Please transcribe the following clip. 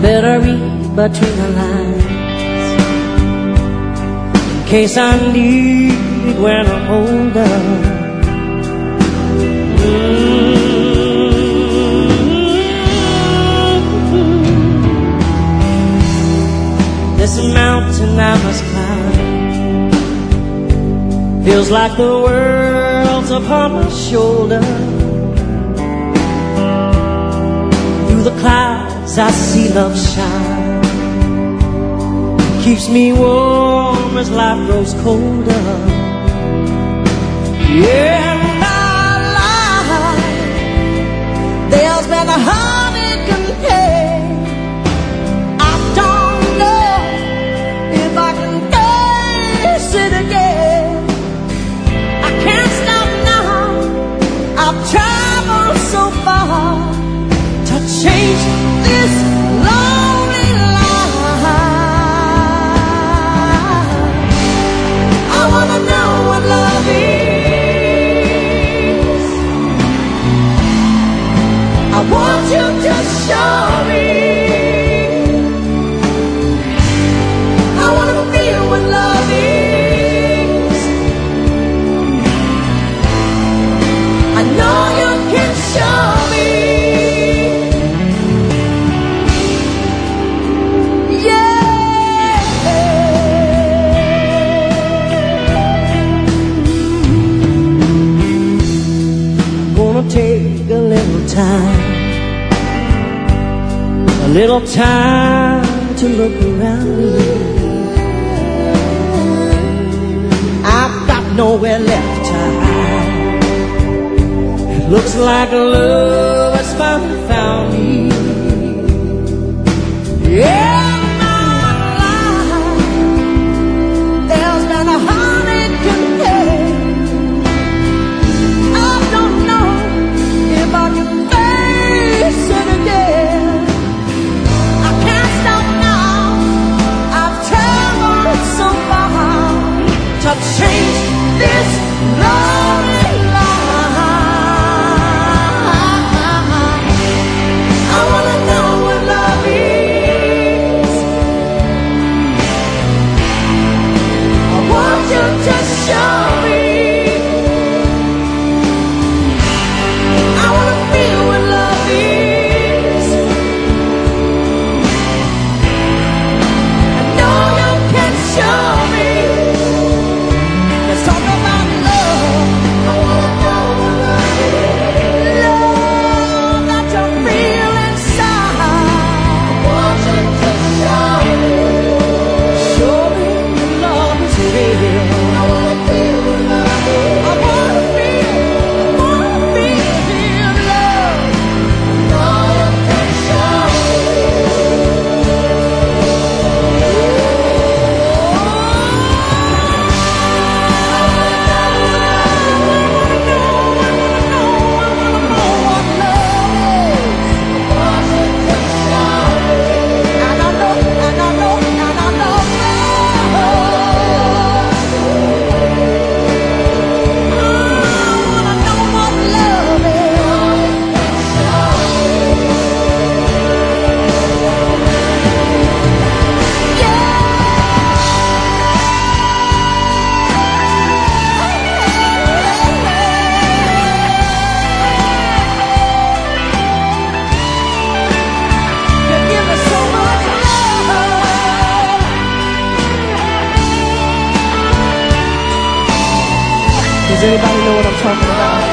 better read between the lines in case I need it when I'm older. Feels like the world's upon my shoulder. Through the clouds, I see love shine. Keeps me warm as life grows colder. Yeah. time, a little time to look around me. I've got nowhere left to hide. It looks like love has finally found me. not change 이제 바리로 오람 처음으로다.